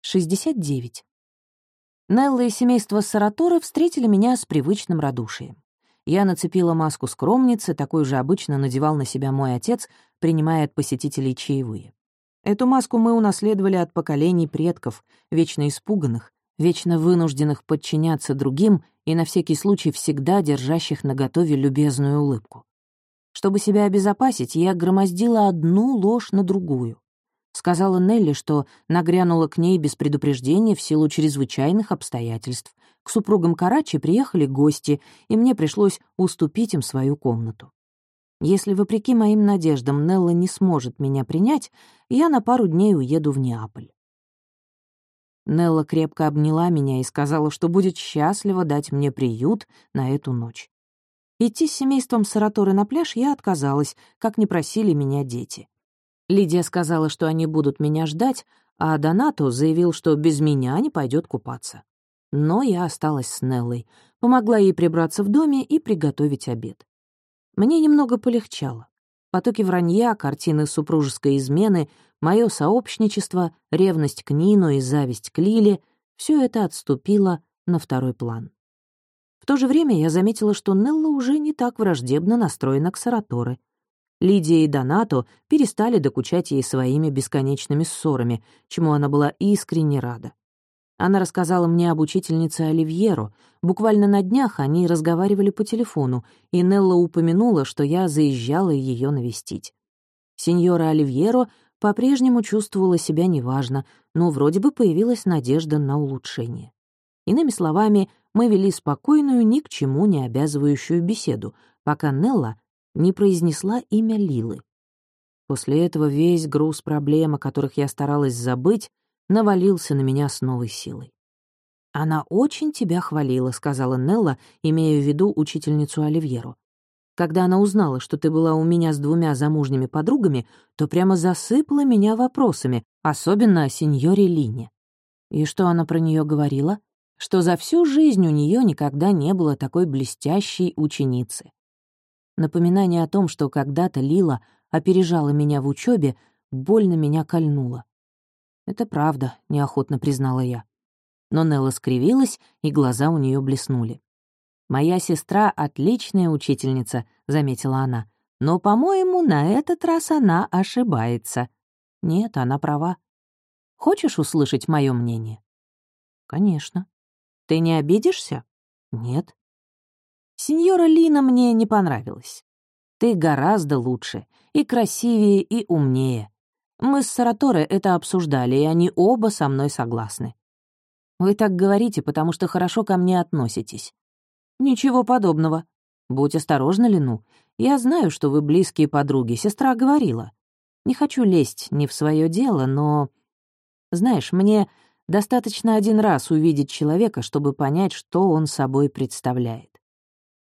69. Нелла и семейство Сараторы встретили меня с привычным радушием. Я нацепила маску скромницы, такую же обычно надевал на себя мой отец, принимая от посетителей чаевые. Эту маску мы унаследовали от поколений предков, вечно испуганных, вечно вынужденных подчиняться другим и на всякий случай всегда держащих наготове любезную улыбку. Чтобы себя обезопасить, я громоздила одну ложь на другую. Сказала Нелли, что нагрянула к ней без предупреждения в силу чрезвычайных обстоятельств. К супругам Карачи приехали гости, и мне пришлось уступить им свою комнату. Если, вопреки моим надеждам, Нелла не сможет меня принять, я на пару дней уеду в Неаполь. Нелла крепко обняла меня и сказала, что будет счастлива дать мне приют на эту ночь. Идти с семейством Сараторы на пляж я отказалась, как не просили меня дети. Лидия сказала, что они будут меня ждать, а Донато заявил, что без меня не пойдет купаться. Но я осталась с Неллой, помогла ей прибраться в доме и приготовить обед. Мне немного полегчало. Потоки вранья, картины супружеской измены, мое сообщничество, ревность к Нину и зависть к Лиле — все это отступило на второй план. В то же время я заметила, что Нелла уже не так враждебно настроена к Сараторе. Лидия и Донато перестали докучать ей своими бесконечными ссорами, чему она была искренне рада. Она рассказала мне об учительнице Оливьеро. Буквально на днях они разговаривали по телефону, и Нелла упомянула, что я заезжала ее навестить. Сеньора Оливьеро по-прежнему чувствовала себя неважно, но вроде бы появилась надежда на улучшение. Иными словами, мы вели спокойную, ни к чему не обязывающую беседу, пока Нелла не произнесла имя Лилы. После этого весь груз проблем, о которых я старалась забыть, навалился на меня с новой силой. «Она очень тебя хвалила», — сказала Нелла, имея в виду учительницу Оливьеру. «Когда она узнала, что ты была у меня с двумя замужними подругами, то прямо засыпала меня вопросами, особенно о сеньоре Лине. И что она про нее говорила? Что за всю жизнь у нее никогда не было такой блестящей ученицы. Напоминание о том, что когда-то Лила опережала меня в учебе, больно меня кольнуло. «Это правда», — неохотно признала я. Но Нелла скривилась, и глаза у нее блеснули. «Моя сестра — отличная учительница», — заметила она. «Но, по-моему, на этот раз она ошибается». «Нет, она права. Хочешь услышать мое мнение?» «Конечно». «Ты не обидишься?» «Нет». Сеньора Лина мне не понравилась. Ты гораздо лучше, и красивее, и умнее. Мы с Сараторе это обсуждали, и они оба со мной согласны. Вы так говорите, потому что хорошо ко мне относитесь. Ничего подобного. Будь осторожна, Лину. Я знаю, что вы близкие подруги, сестра говорила. Не хочу лезть не в свое дело, но... Знаешь, мне достаточно один раз увидеть человека, чтобы понять, что он собой представляет.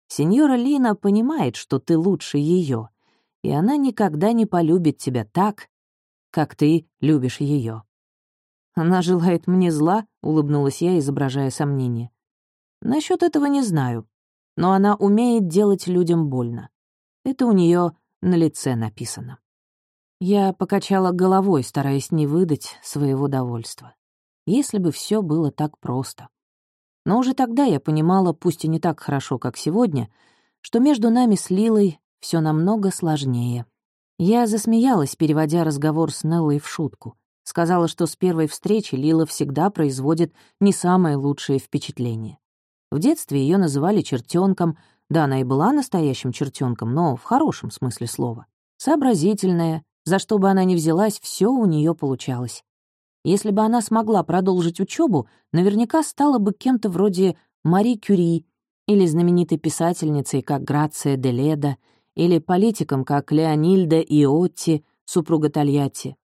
Сеньора Лина понимает, что ты лучше ее, и она никогда не полюбит тебя так, как ты любишь ее. Она желает мне зла, улыбнулась я, изображая сомнение. Насчет этого не знаю, но она умеет делать людям больно. Это у нее на лице написано. Я покачала головой, стараясь не выдать своего довольства. Если бы все было так просто. Но уже тогда я понимала, пусть и не так хорошо, как сегодня, что между нами с Лилой все намного сложнее. Я засмеялась, переводя разговор с Неллой в шутку. Сказала, что с первой встречи Лила всегда производит не самое лучшее впечатление. В детстве ее называли чертенком, да, она и была настоящим чертенком, но в хорошем смысле слова. Сообразительная, за что бы она ни взялась, все у нее получалось. Если бы она смогла продолжить учебу, наверняка стала бы кем-то вроде Мари Кюри или знаменитой писательницей, как Грация де Леда, или политиком, как Леонильда Иотти, супруга Тольятти.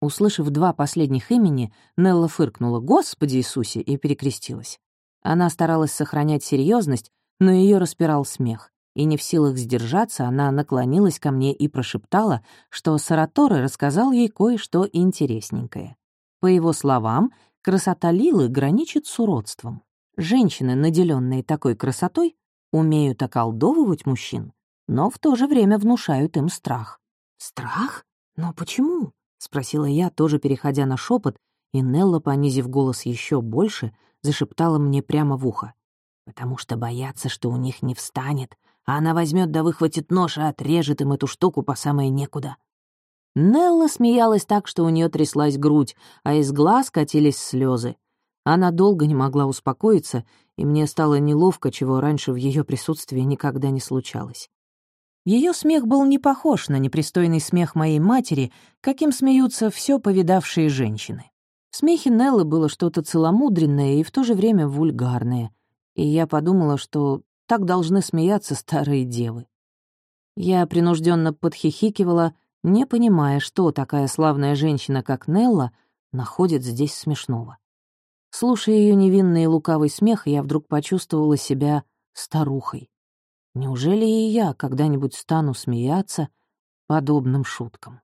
Услышав два последних имени, Нелла фыркнула «Господи Иисусе!» и перекрестилась. Она старалась сохранять серьезность, но ее распирал смех, и не в силах сдержаться, она наклонилась ко мне и прошептала, что Сараторе рассказал ей кое-что интересненькое. По его словам, красота Лилы граничит с уродством. Женщины, наделенные такой красотой, умеют околдовывать мужчин, но в то же время внушают им страх. «Страх? Но почему?» — спросила я, тоже переходя на шепот и Нелла, понизив голос еще больше, зашептала мне прямо в ухо. «Потому что боятся, что у них не встанет, а она возьмет да выхватит нож и отрежет им эту штуку по самое некуда». Нелла смеялась так, что у нее тряслась грудь, а из глаз катились слезы. Она долго не могла успокоиться, и мне стало неловко, чего раньше в ее присутствии никогда не случалось. Ее смех был не похож на непристойный смех моей матери, каким смеются все повидавшие женщины. В смехе Неллы было что-то целомудренное и в то же время вульгарное, и я подумала, что так должны смеяться старые девы. Я принужденно подхихикивала, не понимая, что такая славная женщина, как Нелла, находит здесь смешного. Слушая ее невинный и лукавый смех, я вдруг почувствовала себя старухой. Неужели и я когда-нибудь стану смеяться подобным шуткам?